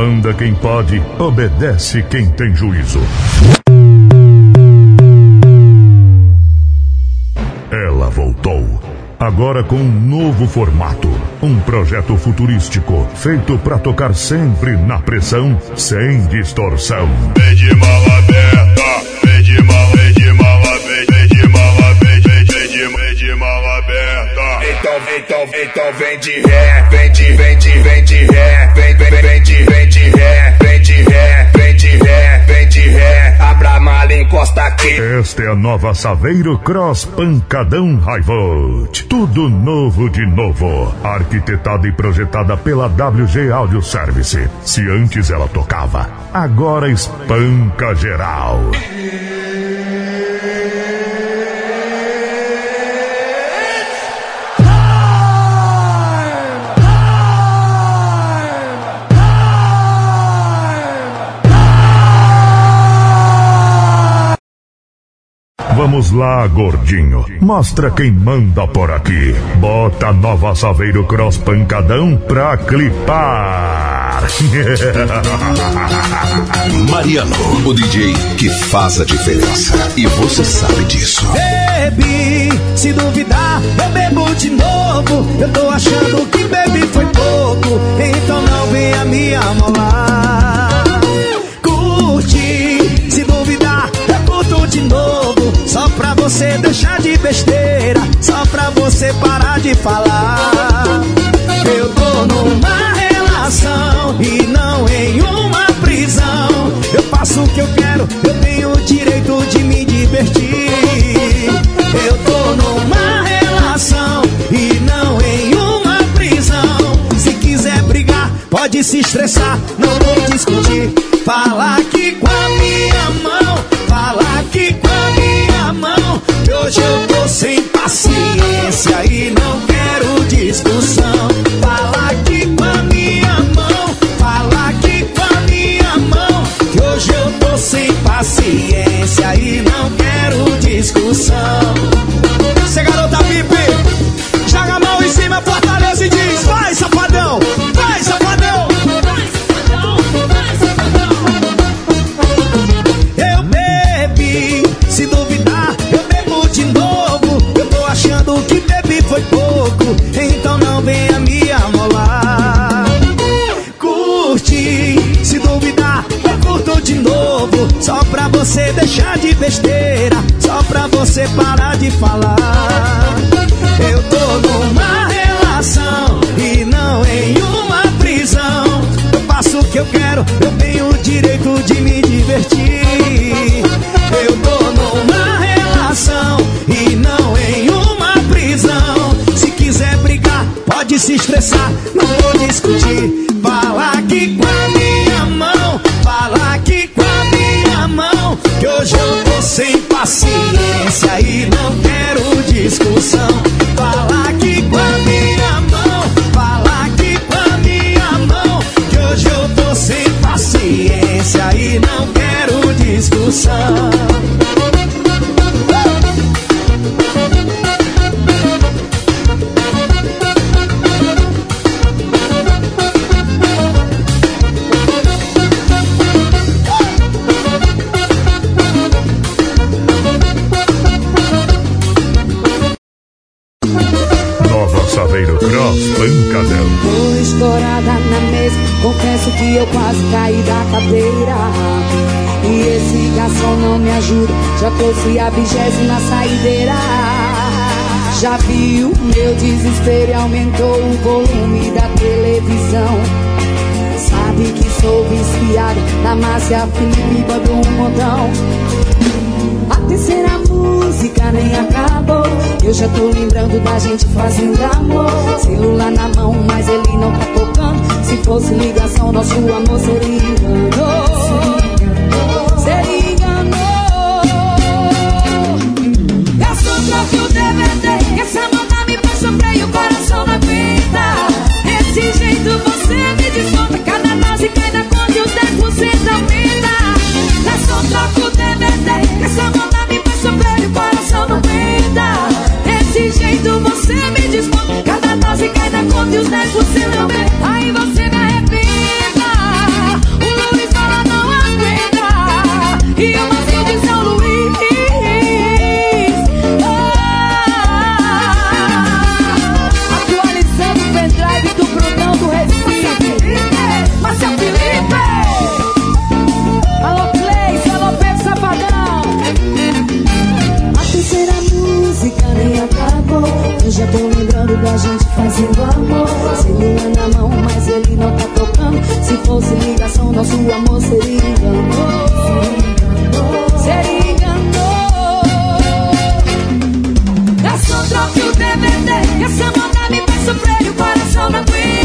Manda quem pode, obedece quem tem juízo. Ela voltou. Agora com um novo formato. Um projeto futurístico, feito para tocar sempre na pressão, sem distorção. Vem de mala Então, vem, então, vem, então vem de ré, vem de, vem de, vem de ré, vem, vem, vem de, vem de ré, vem de ré, vem de ré, vem de ré. Abra a mala, encosta aqui. Esta é a nova Saveiro Cross Pancadão High Volt. Tudo novo de novo. Arquitetada e projetada pela WG Audio Service. Se antes ela tocava, agora espanca geral. Vamos lá, gordinho. Mostra quem manda por aqui. Bota nova Saveiro Cross Pancadão pra clipar. Mariano, o DJ que faz a diferença. E você sabe disso. Bebi, se duvidar, eu bebo de novo. Eu tô achando que bebi foi pouco, então não venha me amolar. Só pra você deixar de besteira, só pra você parar de falar. Eu tô numa relação e não em uma prisão. Eu faço o que eu quero, eu tenho o direito de me divertir. Eu tô numa relação e não em uma prisão. Se quiser brigar, pode se estressar, não vou discutir. Fala aqui com a minha mão, hoje eu tô sem paciência e não quero discussão. Fala aqui com a minha mão, fala aqui com a minha mão. Que hoje eu tô sem paciência e não quero discussão. Besteira, só pra você parar de falar. Eu tô numa relação e não em uma prisão. Eu faço o que eu quero, eu tenho o direito de me divertir. Eu tô numa relação e não em uma prisão. Se quiser brigar, pode se estressar, não vou discutir. Paciência e não quero meu desespero e aumentou o volume da televisão. Sabe que sou viciada na Márcia Felipe, bando um montão. A terceira música nem acabou. Eu já tô lembrando da gente fazendo amor. Celular na mão, mas ele não tá tocando. Se fosse ligação, nosso amor seria enganou. 50 conto e os 10% aumenta. É só troca o DVD. Essa é moda me faz sofrer e o coração não aguenta. Desse jeito você me desconta. Cada dose, cada conto e os 10% aumenta. Nosso amor seria amor, seria amor Garçom, troque o DVD, que essa moda me faz sofrer o coração não aguenta.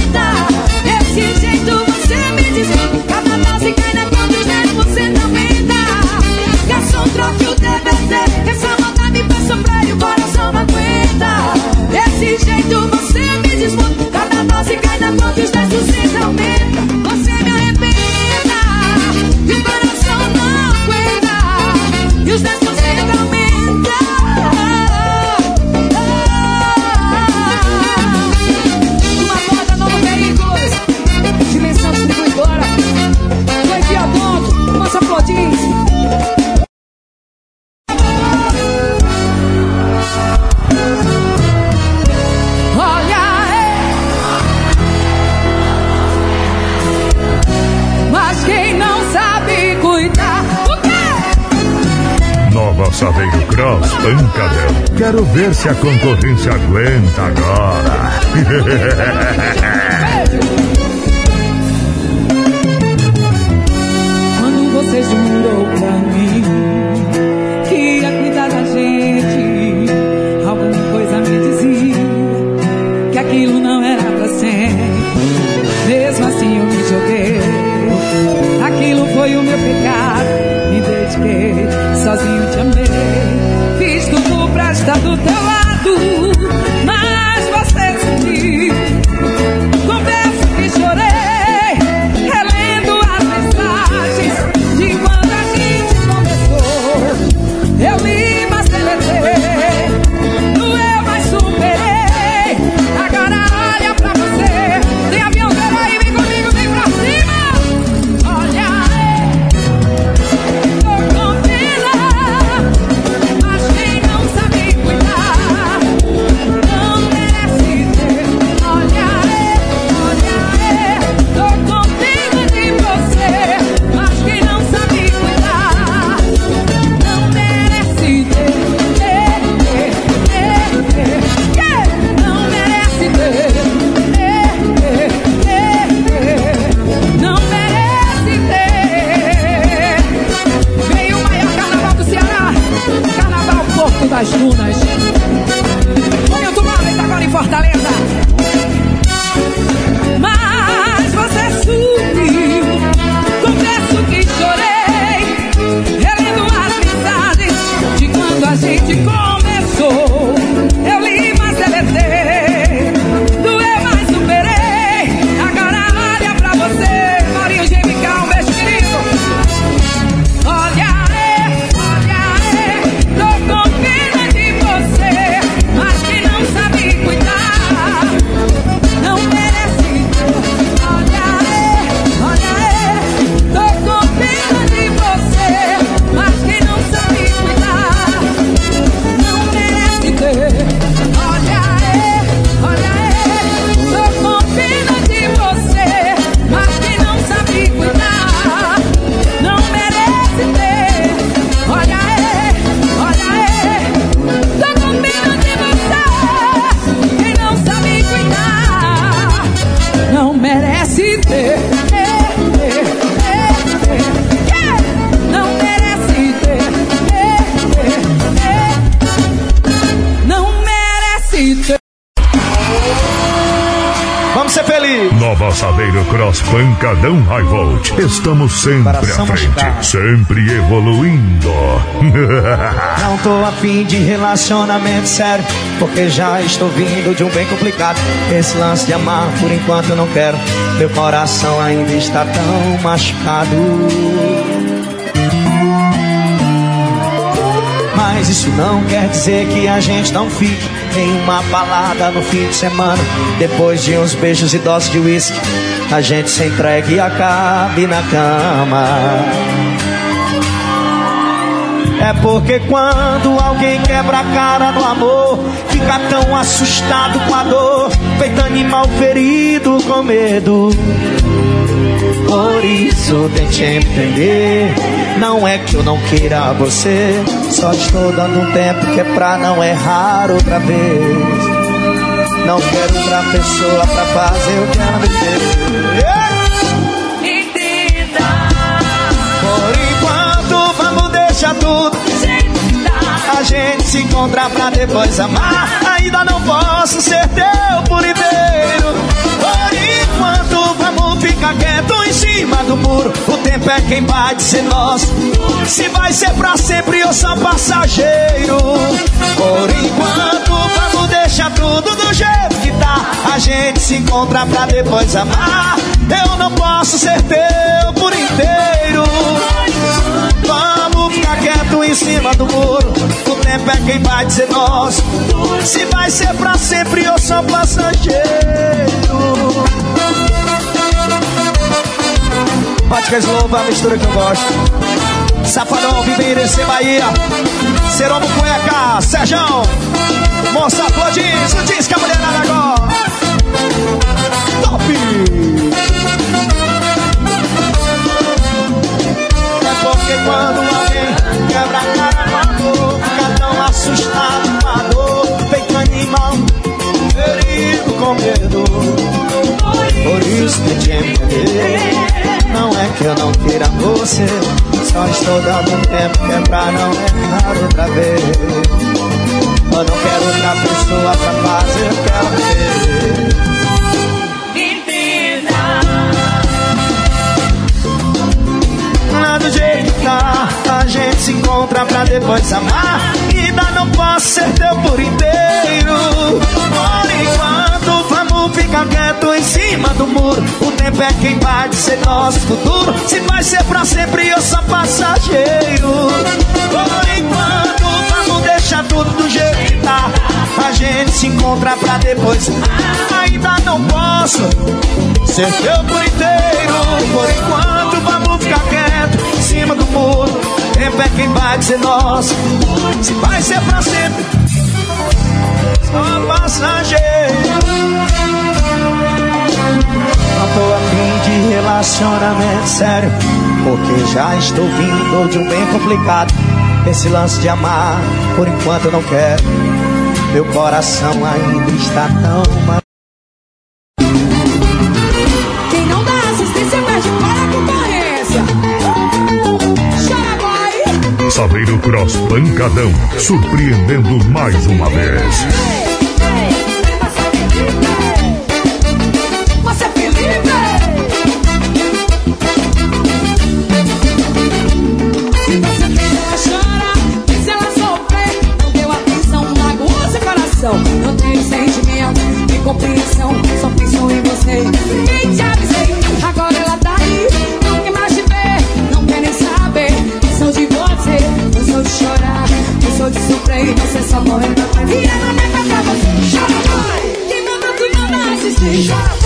se a concorrência aguenta agora. Estamos sempre à frente, sempre evoluindo. Não tô afim de relacionamento sério, porque já estou vindo de um bem complicado. Esse lance de amar, por enquanto eu não quero. Meu coração ainda está tão machucado. Mas isso não quer dizer que a gente não fique em uma balada no fim de semana. Depois de uns beijos e doses de uísque, a gente se entrega e acabe na cama. É porque quando alguém quebra a cara do amor, fica tão assustado com a dor, feito animal ferido com medo. Por isso tente entender não é que eu não queira você, só estou dando um tempo que é pra não errar outra vez. Não quero outra pessoa pra fazer o que ela me fez. Por enquanto, vamos deixar tudo. A gente se encontra pra depois amar. Ainda não posso ser teu por ficar quieto em cima do muro. O tempo é quem vai dizer nosso. Se vai ser pra sempre ou só passageiro. Por enquanto, vamos deixar tudo do jeito que tá. A gente se encontra pra depois amar. Eu não posso ser teu por inteiro. Vamos ficar quieto em cima do muro. O tempo é quem vai dizer nosso. Se vai ser pra sempre ou só passageiro. Vodka a mistura que eu gosto. Safadão, Viveirense, Bahia. Seromo Cueca, Serjão. Moça Flodins, o diz que a mulherada agora. Top! É porque quando você, só estou dando tempo que é pra não errar outra vez. Eu não quero outra pessoa pra fazer o que ela fez. Entenda. Lá do jeito que tá, a gente se encontra pra depois amar. Ainda não posso ser teu por inteiro. Enquanto, ficar quieto em cima do muro. O tempo é quem vai dizer nosso futuro. Se vai ser pra sempre, eu sou passageiro. Por enquanto, vamos deixar tudo do jeito que tá. A gente se encontra pra depois. Ainda não posso ser teu por inteiro. Por enquanto, vamos ficar quieto em cima do muro. Tempo é quem vai dizer nosso. Se vai ser pra sempre, só passageiro. Tô afim de relacionamento sério. Porque já estou vindo de um bem complicado. Esse lance de amar, por enquanto eu não quero. Meu coração ainda está tão mal. Quem não dá assistência perde para concorrência. Chora, boy. Saveiro Cross Pancadão, surpreendendo mais uma vez. Sofrer, você só na. E ela não é pra você, chora, boy. Quem manda tu manda assistir, chora,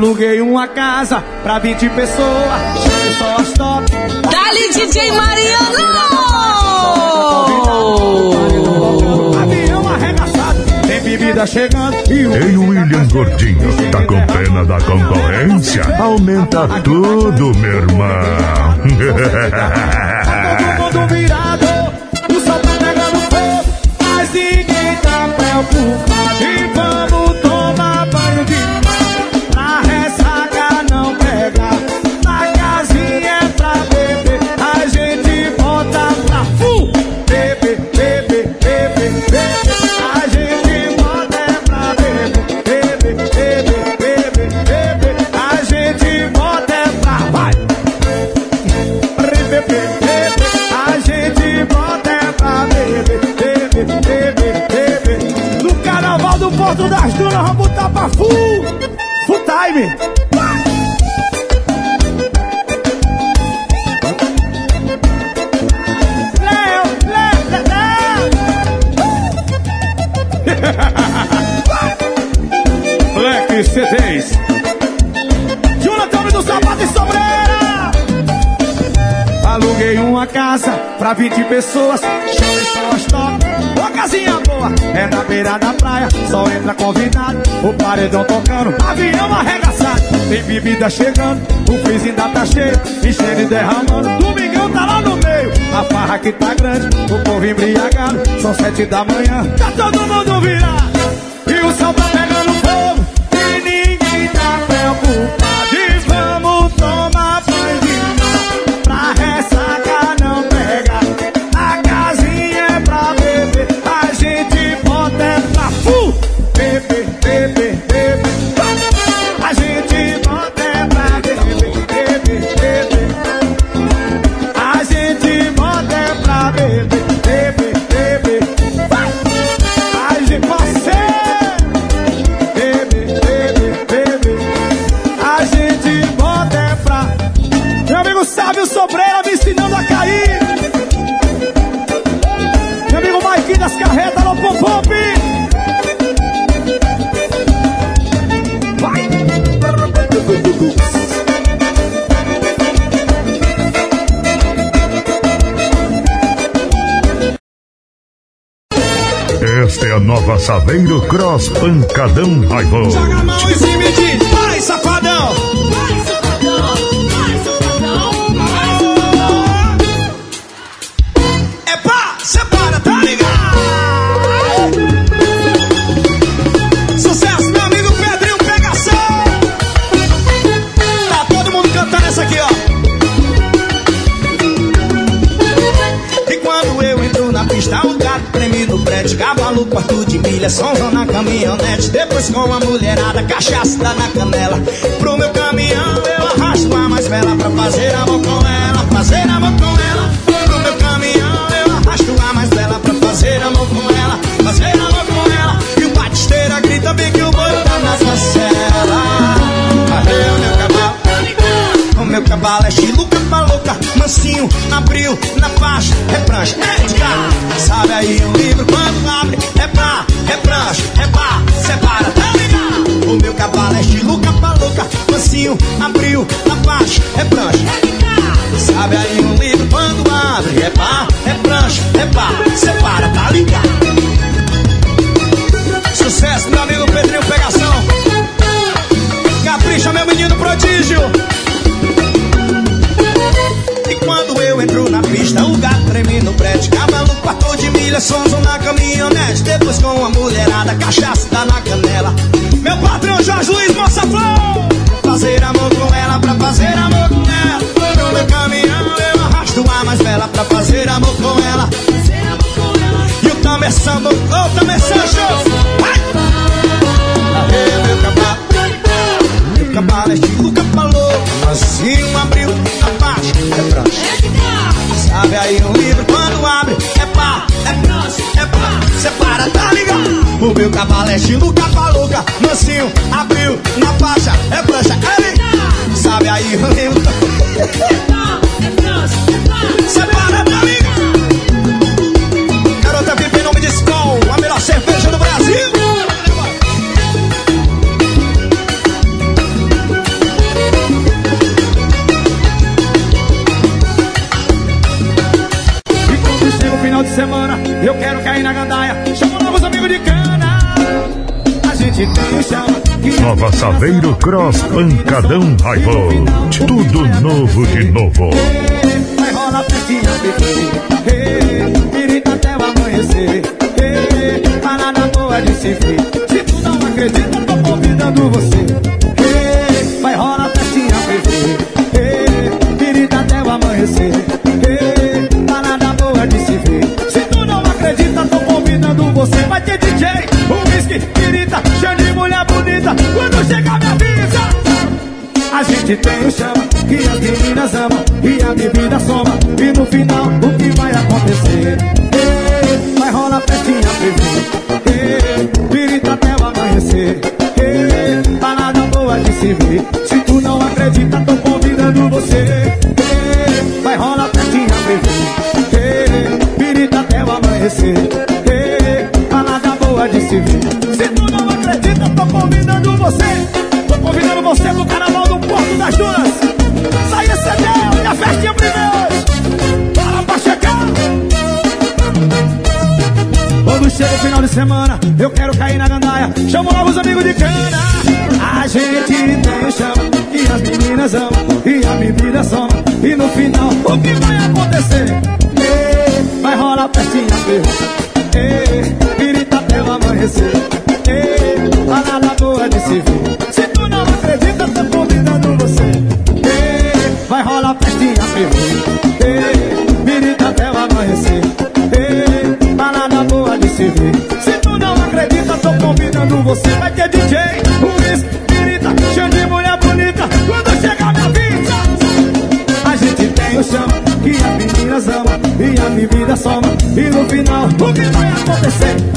Aluguei uma casa pra 20 pessoas. Chamei só as top. Dali, DJ Mariano! Avião arregaçado. Tem bebida chegando e o. William Gordinho, tá com pena da concorrência? Aumenta tudo, meu irmão. Todo mundo virado. O sol tá pegando fogo. Mas ninguém tá preocupado. Time. Léo, Léo, Léo. Black C10. Jonathan do Sapato e Sobreira. Aluguei uma casa pra 20 pessoas. Show só as top. Casinha boa, é na beira da praia. Só entra convidado. O paredão tocando, avião arregaçado. Tem bebida chegando, o freezer ainda tá cheio. Enchendo e derramando. Domingão tá lá no meio. A farra que tá grande, o povo embriagado. São sete da manhã, tá todo mundo virado. E o sol tá pegando fogo. E ninguém tá preocupado. E vamos tomar nova Saveiro Cross Pancadão Raivoso. Com a mulherada, cachaça dá na canela. Pro meu caminhão eu arrasto a mais bela pra fazer amor com ela, fazer amor com ela. Pro meu caminhão eu arrasto a mais bela pra fazer amor com ela, fazer amor com ela. E o batisteira grita bem que o boi tá na cancela. Arreu meu cavalo. O meu cavalo é estilo capa louca, mansinho, abriu na faixa, é prancha, é de. Sabe aí o livro quando abre, é pra, é prancha, é pá, abriu na faixa, é prancha, é. Sabe aí o livro quando abre, é pá, é prancha, é pá, separa, tá ligado? Sucesso, meu amigo Pedrinho Pegação. Capricha, meu menino prodígio. O meu cavalo é estilo capaluca. Mansinho abriu na faixa, é prancha, é ligado? Sabe aí o livro. Separa, Nova Saveiro Cross Pancadão High Volt. Tudo novo de novo. Vai rolar festinha, bebê. Pirita até o amanhecer. Parada boa de se ver. Se tu não acredita, tô convidando você. Gente tem chama que as meninas amam e a bebida soma. E no final, o que vai acontecer? Ei, vai rolar festinha. Ei, pirita até o amanhecer. Ei, balada boa de se ver. Se tu não acredita, tô convidando você. Ei, vai rolar festinha. Ei, pirita até o amanhecer. Ei, balada boa de se ver. Se tu não acredita, tô convidando você. Semana, eu quero cair na gandaia. Chamo logo os amigos de cana. A gente tem chama e as meninas amam e a bebida soma. E no final, o que vai acontecer? Ei, vai rolar festinha, bebê. Ei, pirita até o amanhecer. Ei, balada boa de se ver. Soma. E no final, o que vai acontecer?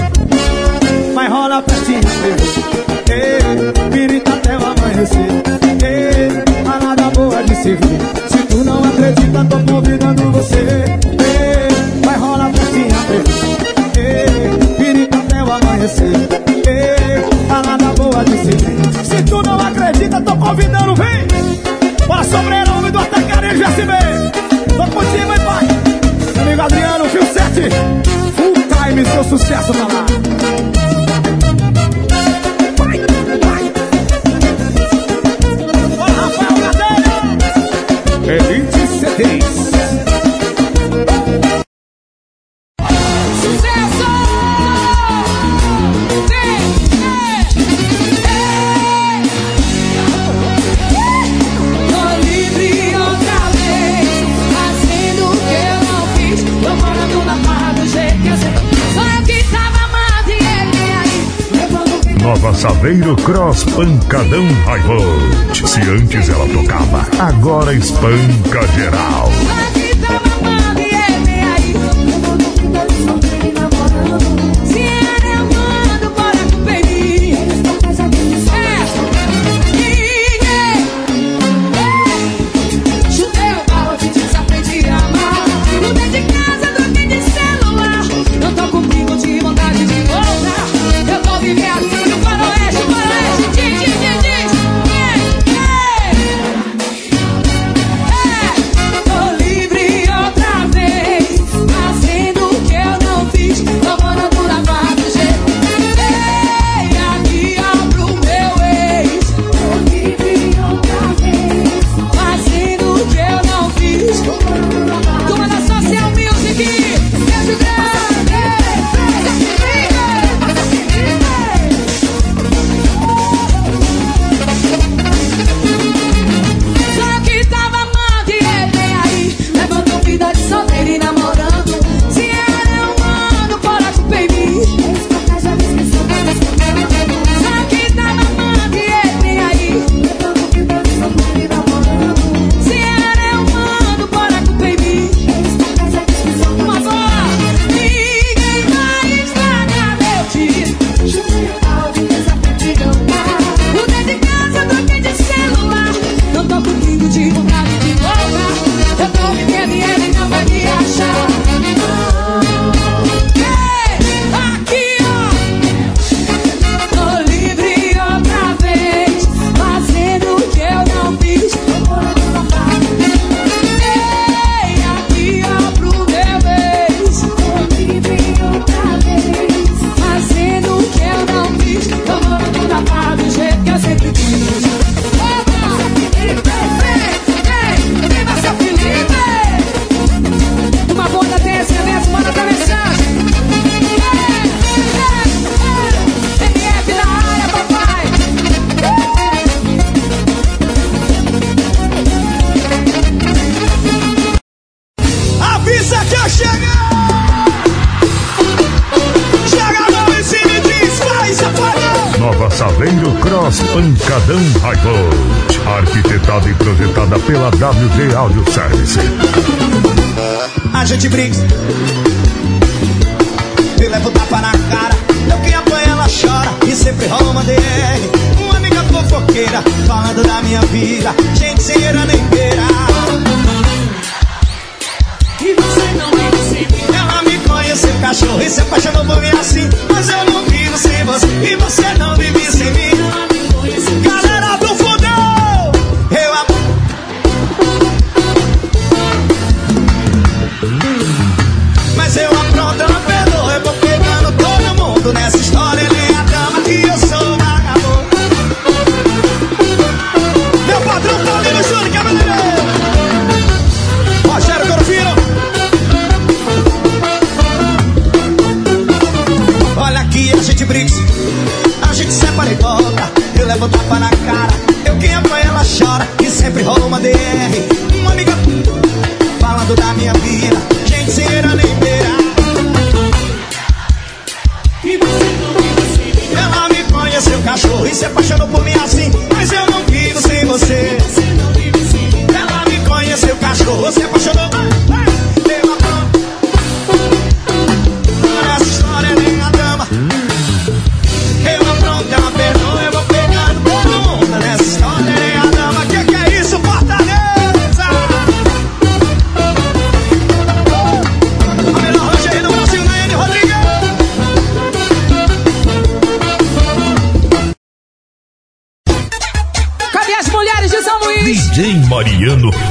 Nova Saveiro Cross Pancadão High Volt. Se antes ela tocava, agora espanca geral.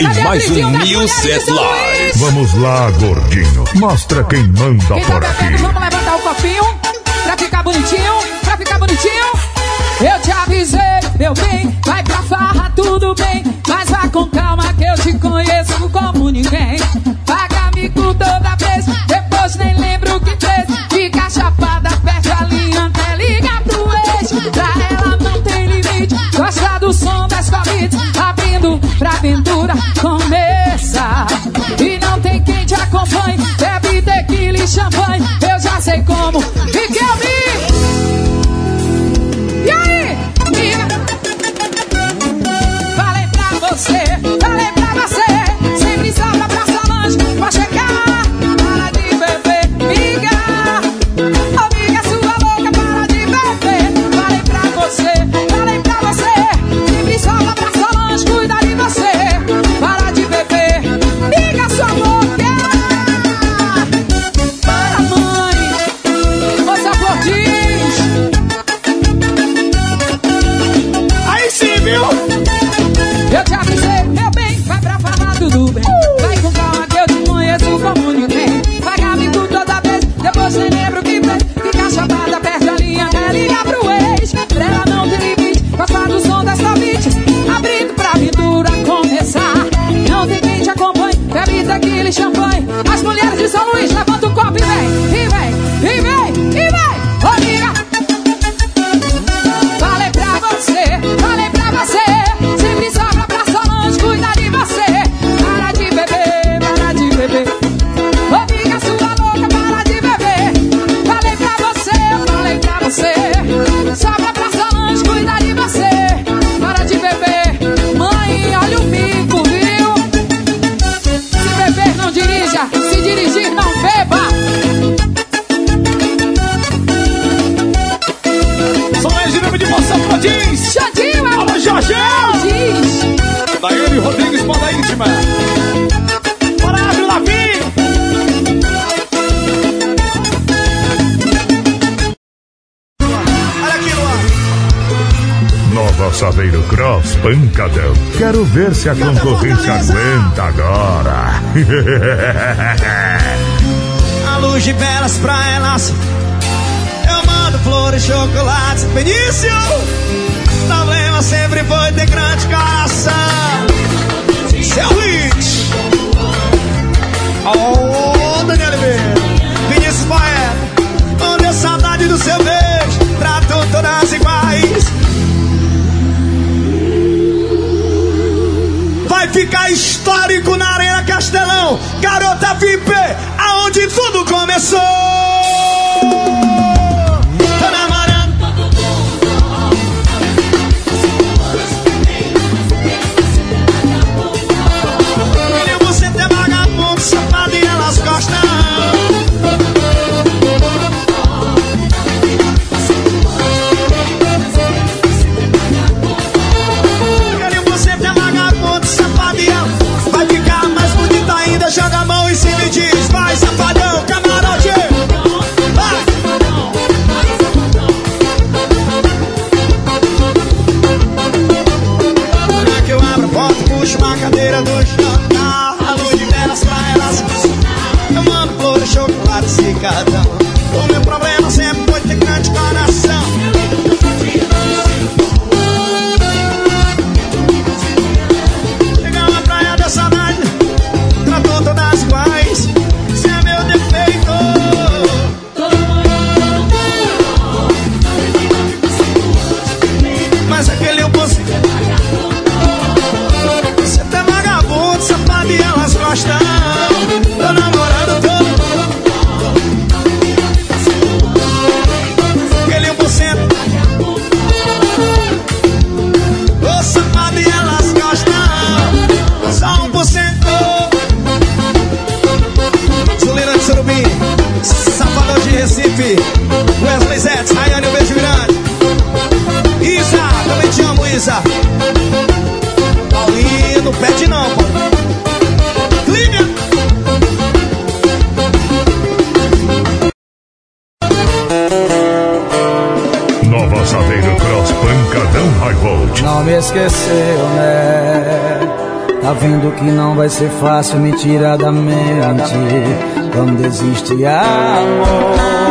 e mais um Mil Set Live. Vamos lá, gordinho. Mostra quem manda quem tá por tá aqui. Vamos levantar o copinho pra ficar bonitinho, pra ficar bonitinho. Eu te avisei, meu bem, vai aventura começa. E não tem quem te acompanhe. Bebe tequila e champanhe. Luis, pancadão. Quero ver se a tá concorrência aguenta agora. a luz de velas pra elas. Eu mando flores, chocolates, Benício. Problema sempre foi ter grande caça. Seu hit. Oh, Daniel Oliveira. Vinícius Paé. Onde a saudade do seu beijo? ficar histórico na Arena Castelão. Garota VIP, aonde tudo começou. fácil me tirar da mente quando existe amor.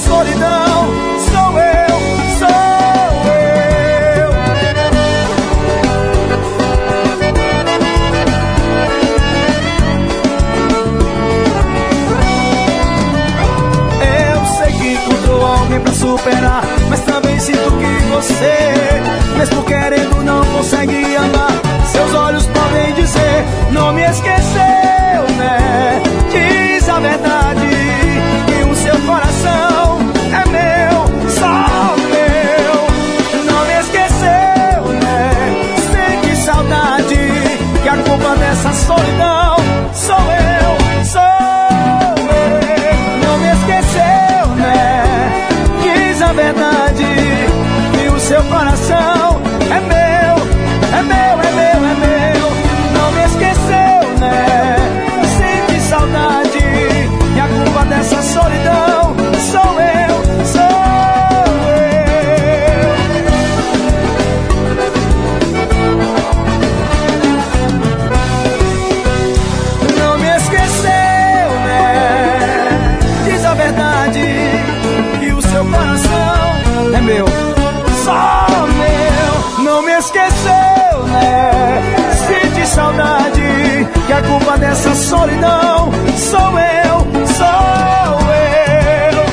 solidão. Sou eu, sou eu. Eu sei que encontrou alguém pra superar, mas também sinto que você, mesmo querendo, não Essa solidão. Sou eu, sou eu.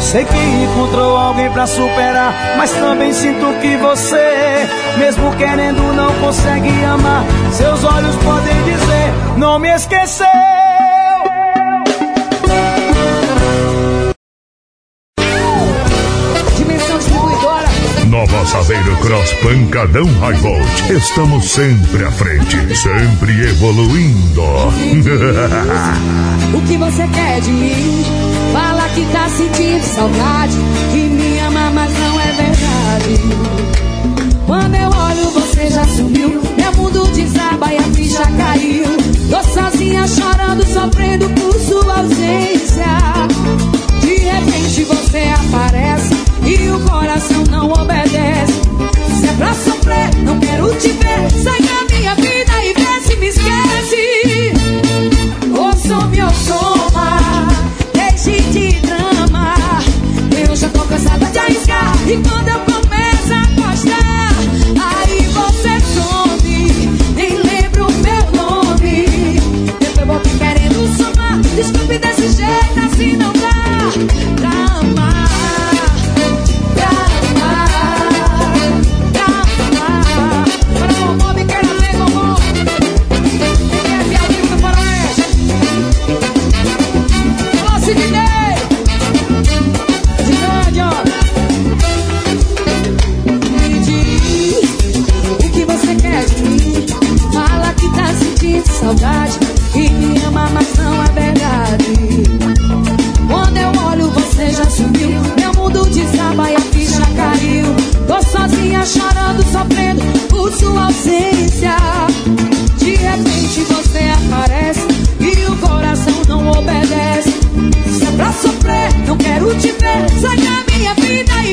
Sei que encontrou alguém pra superar, mas também sinto que você, mesmo querendo, não consegue amar. Seus olhos podem dizer: Não me esquecer. Pancadão High Volt. Estamos sempre à frente, sempre evoluindo. o que você quer de mim? Fala que tá sentindo saudade, que me ama, mas não é verdade. Quando eu olho, você já sumiu. Meu mundo desaba e a ficha caiu. Tô sozinha chorando, sofrendo por sua ausência. De repente você aparece e o coração não obedece não quero te ver sair.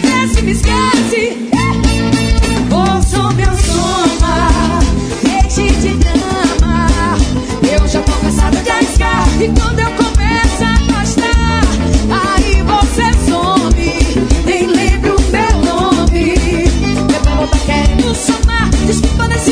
esquece, me esquece. Ouço meu soma, leite de drama. Eu já tô cansada de arriscar. E quando eu começo a gostar, aí você some. Nem lembro meu nome. Meu povo tá querendo somar. Desculpa, nesse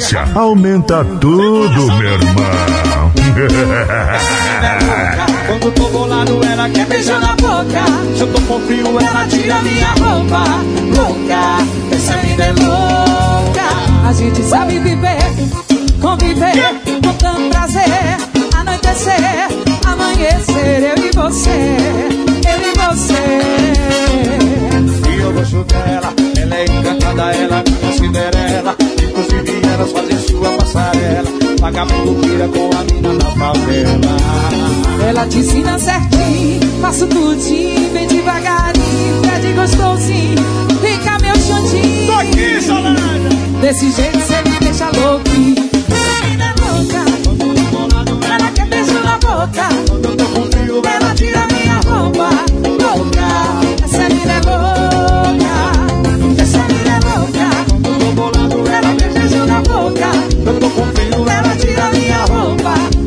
potência. Aumenta tudo, meu irmão. Quando tô bolado, ela quer beijar na boca. Se eu tô com frio, ela tira minha roupa. Louca, essa vida é louca. A gente sabe Vagabundo vira com a mina na favela. Ela te ensina certinho, faço tudinho, bem devagarinho, pede gostosinho, fica meu chantinho. Tô aqui, Solana! Desse jeito cê me deixa louco. Essa mina é louca, quando eu tô bolado, ela quer beijo na boca. Quando eu tô com ela tira minha roupa. Louca. Eu tô com frio, ela tira minha roupa.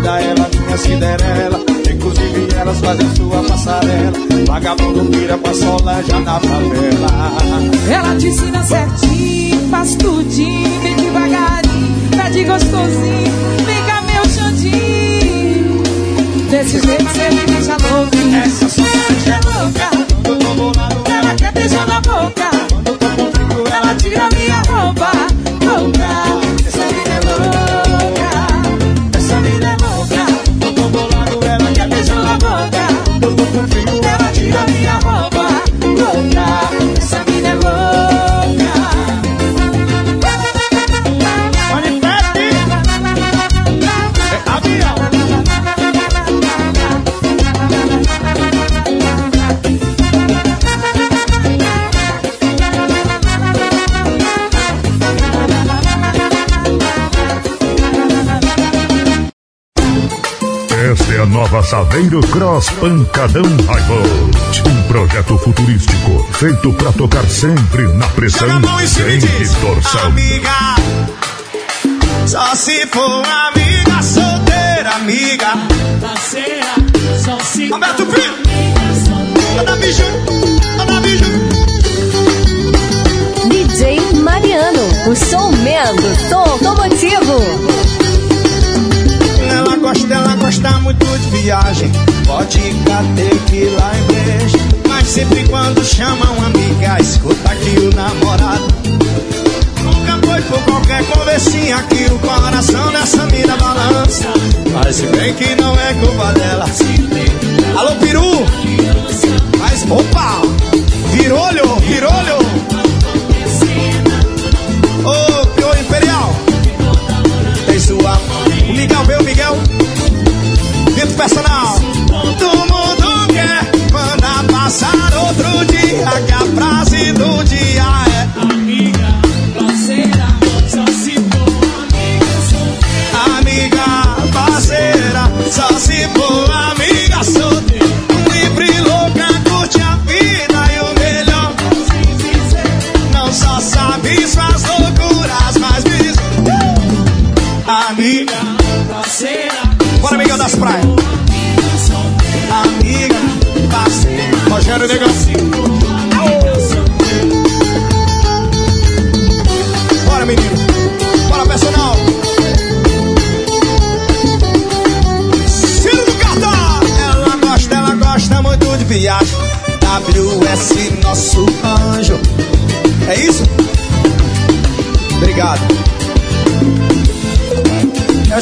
amada, ela minha Cinderela. Inclusive elas fazem sua passarela. Vagabundo mira pra já na favela. Ela te ensina certinho, faz tudinho, bem devagarinho. Tá de gostosinho, vem cá meu xandinho. Desse jeito você me deixa louco. Essa sua é louca. Ela quer beijar na boca. Nova Saveiro Cross Pancadão High Volt. Um projeto futurístico feito pra tocar sempre na pressão, sem e diz: distorção. Amiga, só se for amiga solteira, amiga. Roberto Filho, anda bicho, anda bicho. DJ Mariano, o showman som automotivo. Gosta, ela gosta muito de viagem. Vodka, tequila em beijo. Mas sempre quando chamam amiga, escuta aqui o namorado. Nunca foi por qualquer conversinha que o coração dessa mina balança. Mas se bem que não é culpa dela. Alô, peru! Mas, opa! Virolho, virolho! Ô, personal. Todo mundo quer mandar passar outro dia. Que a frase do dia é. Amiga, parceira, só se for amiga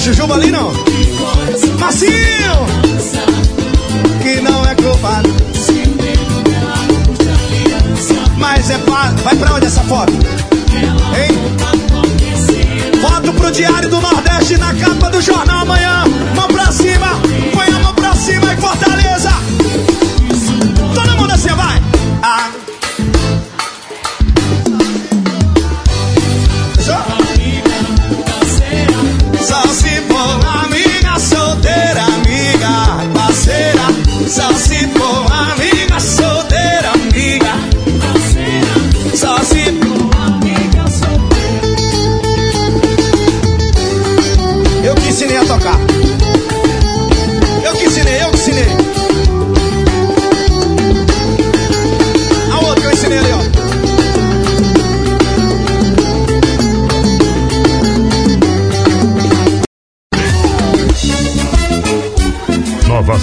Jujuba ali, não? Marcinho! Que não é culpado. Mas é pra... Vai pra onde essa foto? Hein? Foto pro Diário do Nordeste na capa do jornal amanhã.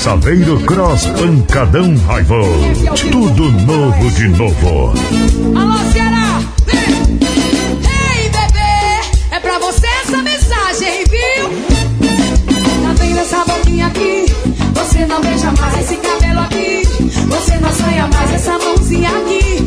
Saveiro Cross Pancadão Volt. Tudo novo de novo. Alô, Ceará! Ei, bebê! É pra você essa mensagem, viu? Tá vendo essa boquinha aqui? Você não beija mais esse cabelo aqui. Você não sonha mais essa mãozinha aqui.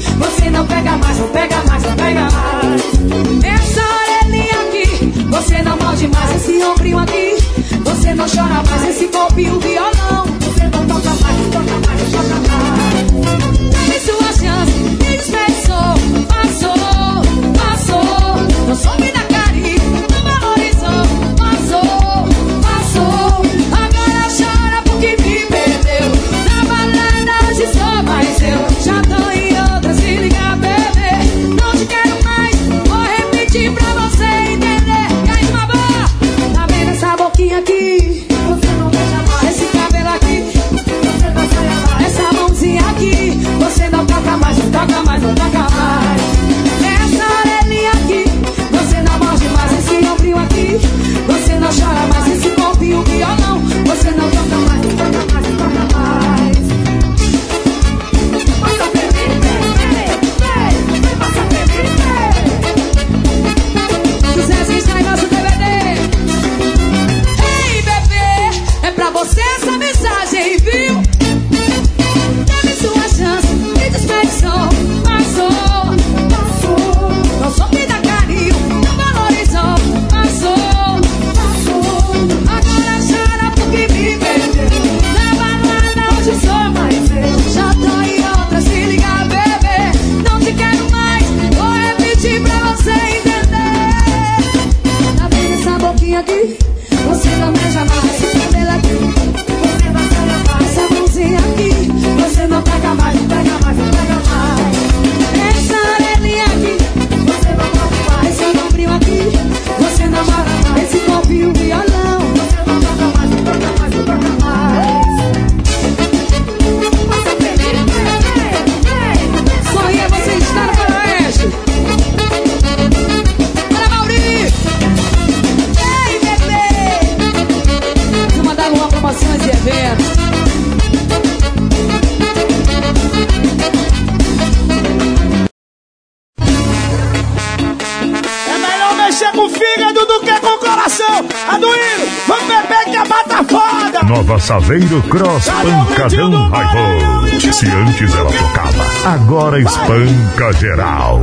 Saveiro Cross Pancadão High Se antes ela tocava, agora espanca geral.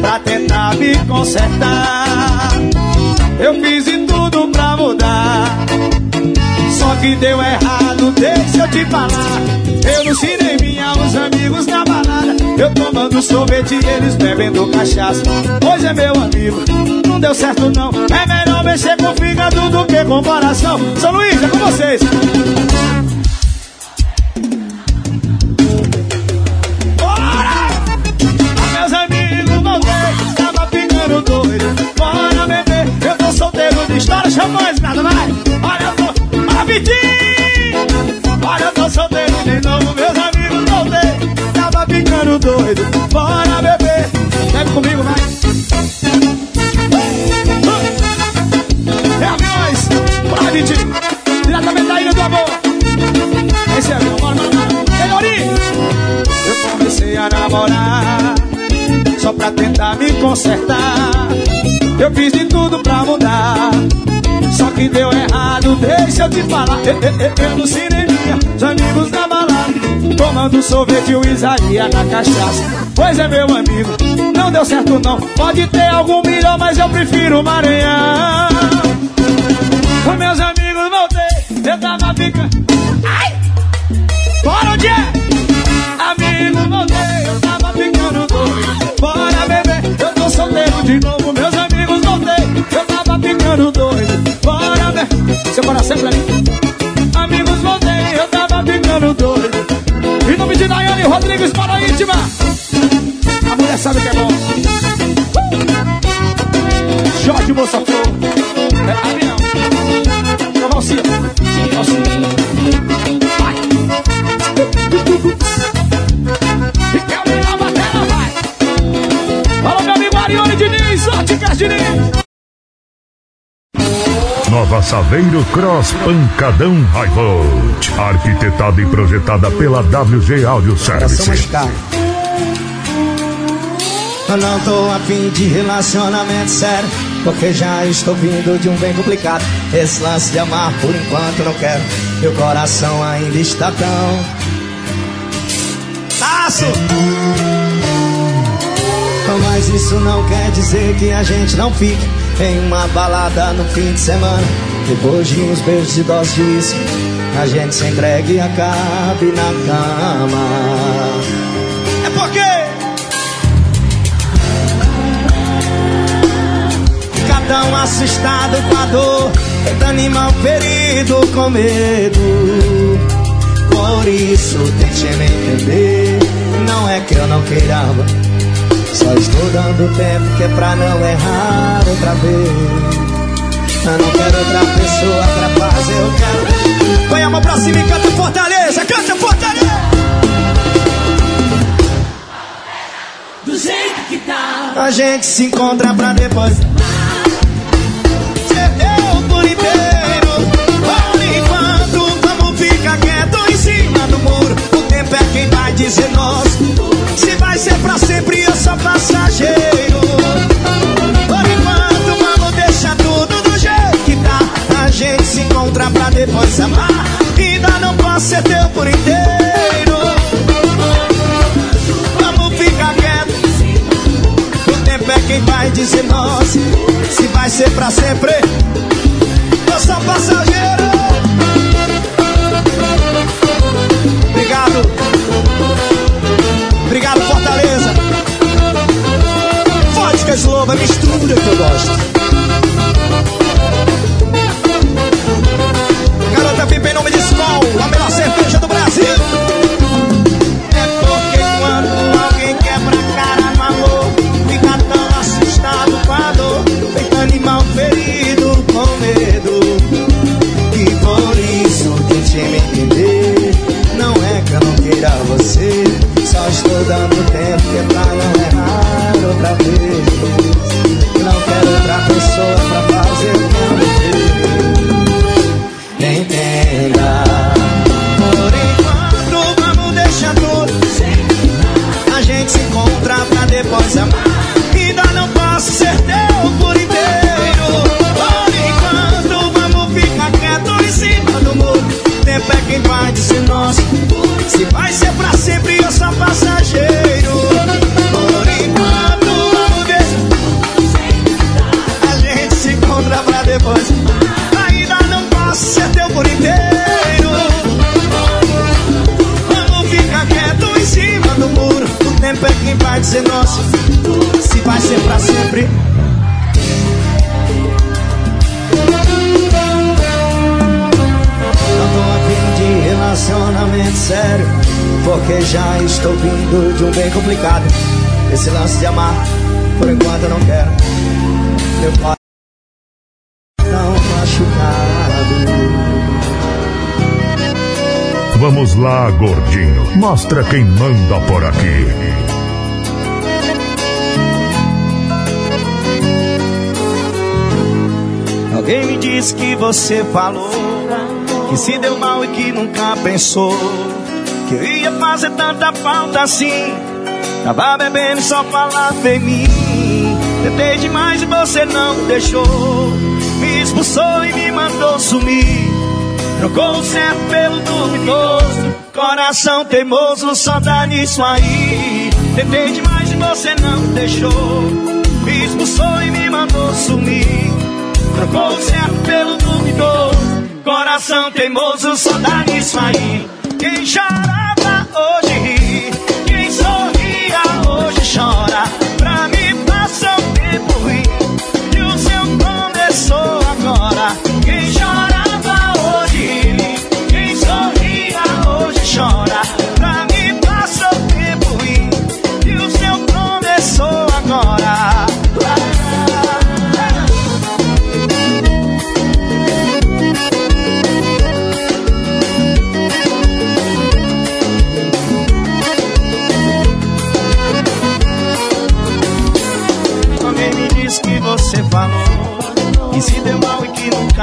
Pra tentar me consertar Eu fiz de tudo pra mudar. Só que deu errado, deixa eu te falar. Eu no os amigos na balada. Eu tomando sorvete e eles bebendo cachaça. Hoje é meu amigo, não deu certo não. É melhor mexer com fígado do que com coração. São Luís, é com vocês. História, chamões, nada vai. Olha, eu tô, olha. Olha, eu tô solteiro de novo, meus amigos, voltei, tava ficando doido. Bora beber, bebe comigo, vai. É aviões, bora, Vitinho. Diretamente da Ilha do Amor. Esse é avião, bora, bora, bora. Eu comecei a namorar só pra tentar me consertar. Eu fiz de tudo pra mudar, só que deu errado. Deixa eu te falar, eu, eu, eu, eu no cineminha, os amigos balada, tomando sorvete o Isaías na cachaça. Pois é, meu amigo, não deu certo não. Pode ter algum melhor, mas eu prefiro o Maranhão. Meus amigos voltei, eu tava ficando. Ai! Bora, onde é? Amigo, voltei, eu tava ficando doido. Bora beber, eu tô solteiro de novo. Meus amigos, voltei, eu tava ficando doido. Bora beber, seu coração pra mim. Amigos, voltei, eu tava ficando doido. Rodrigues para a íntima. A mulher sabe que é bom. Jorge Moça Flor. É avião. Cavalcinho. Cavalcinho. Vai. E quer abrir a bateria, vai! Fala, meu amigo Arione Diniz, Óticas Diniz! Saveiro Cross Pancadão High Volt. Arquitetada e projetada pela WG Audio Service. Eu não tô afim de relacionamento sério Porque já estou vindo de um bem complicado Esse lance de amar por enquanto não quero Meu coração ainda está tão Taço! Mas isso não quer dizer que a gente não fique Em uma balada no fim de semana Depois de uns beijos e doses. A gente se entregue e acabe na cama. É porque Cada um assustado com a dor Cada animal ferido com medo. Por isso tente me entender. Não é que eu não queira Só estou dando tempo que é pra não errar outra vez Eu não quero outra pessoa pra fazer Eu quero Põe a mão pra cima e canta Fortaleza Canta Fortaleza Do jeito que tá. A gente se encontra pra depois eu por inteiro. Por enquanto, vamos ficar quieto em cima do muro. O tempo é quem vai dizer nós. Se vai ser pra sempre, eu sou passageiro. Dizer nós. Se vai ser pra sempre, eu sou passageiro. Obrigado. Obrigado, Fortaleza. Vodka Slova, mistura que eu gosto. Sério, porque já estou vindo de um bem complicado. Esse lance de amar, por enquanto eu não quero. Meu pai não machucado. Vamos lá, gordinho. Mostra quem manda por aqui. Alguém me disse que você falou que se deu mal e que nunca pensou que ia fazer tanta falta assim. Tava bebendo e só falava em mim. Tentei demais e você não deixou. Me expulsou e me mandou sumir. Trocou o certo pelo duvidoso. Coração teimoso, só dá nisso aí. Tentei demais e você não deixou. Me expulsou e me mandou sumir. Trocou o certo pelo duvidoso. Coração teimoso, só dá nisso aí. Quem chorava hoje ri. Quem sorria hoje chora. Pra mim passa um tempo ruim.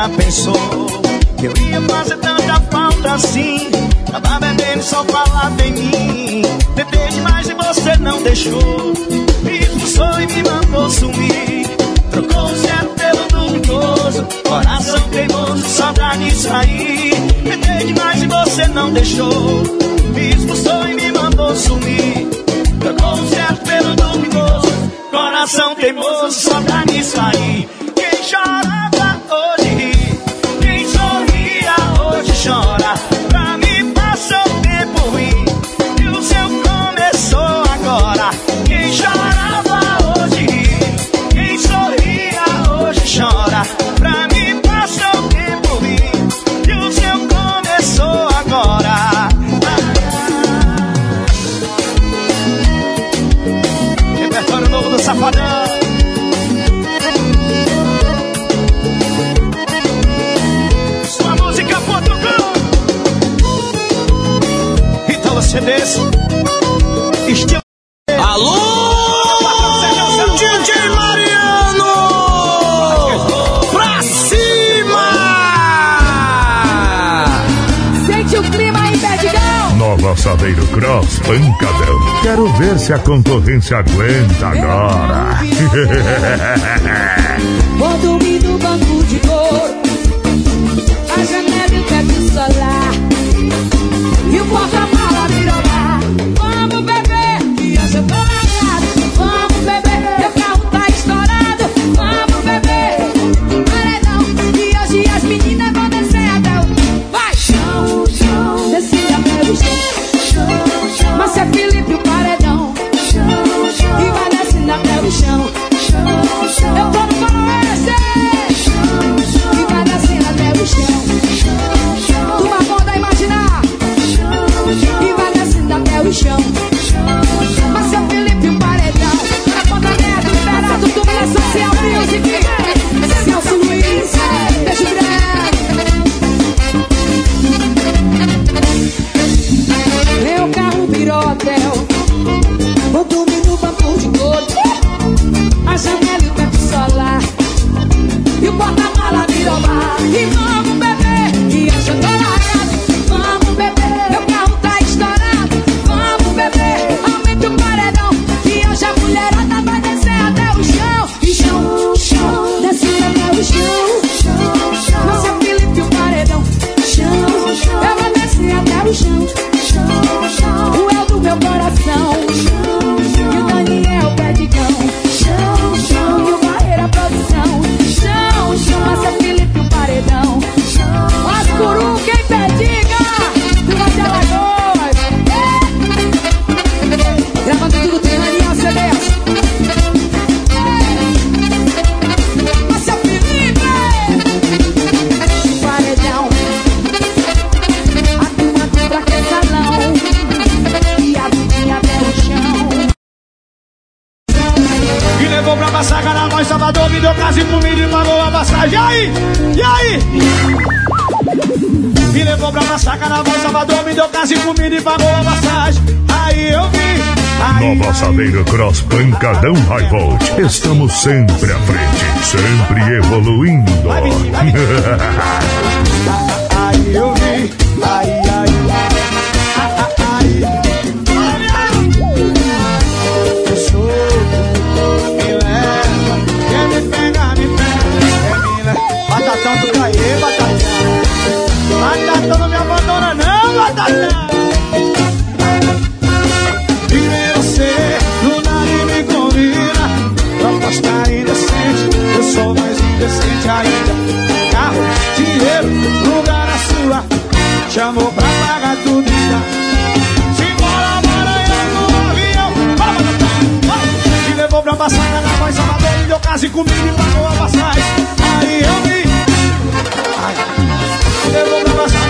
Pensou? Que eu ia fazer tanta falta assim. Tava bebendo só falava em mim. Tentei demais e você não deixou. Me expulsou e me mandou sumir. Trocou o certo pelo duvidoso. Coração teimoso, nisso aí Tentei demais e você não deixou. Me expulsou e me mandou sumir. Trocou o certo pelo duvidoso. Coração teimoso, nisso aí Quem chorava Você desce Estilo Alô, DJ Mariano! Pra cima! Sente o clima aí, Perdigão. Nova Saveiro Cross Pancadão. Quero ver se a concorrência aguenta agora. Vou dormir no banco de couro. A janela e o teto solar. Pancadão High Volt. Estamos sempre à frente, sempre evoluindo. Chamou pra pagar tudo está Simbora, Maranhão no avião Bora, bora, bora. Me levou pra passar na voz Salvador Me deu casa e comida e pagou a passagem Aí eu vi Ai. Me levou pra passar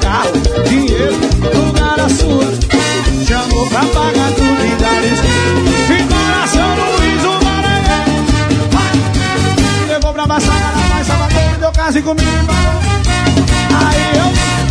Carro, dinheiro, lugar na sua Chamou pra pagar tudo e dar licença E coração Luiz, o Maranhão! Levou pra na deu casa e comida pagou Aí eu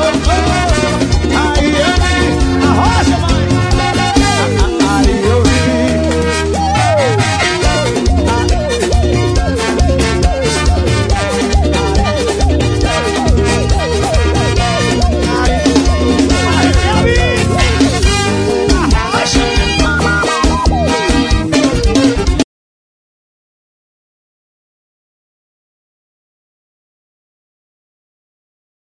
Oh.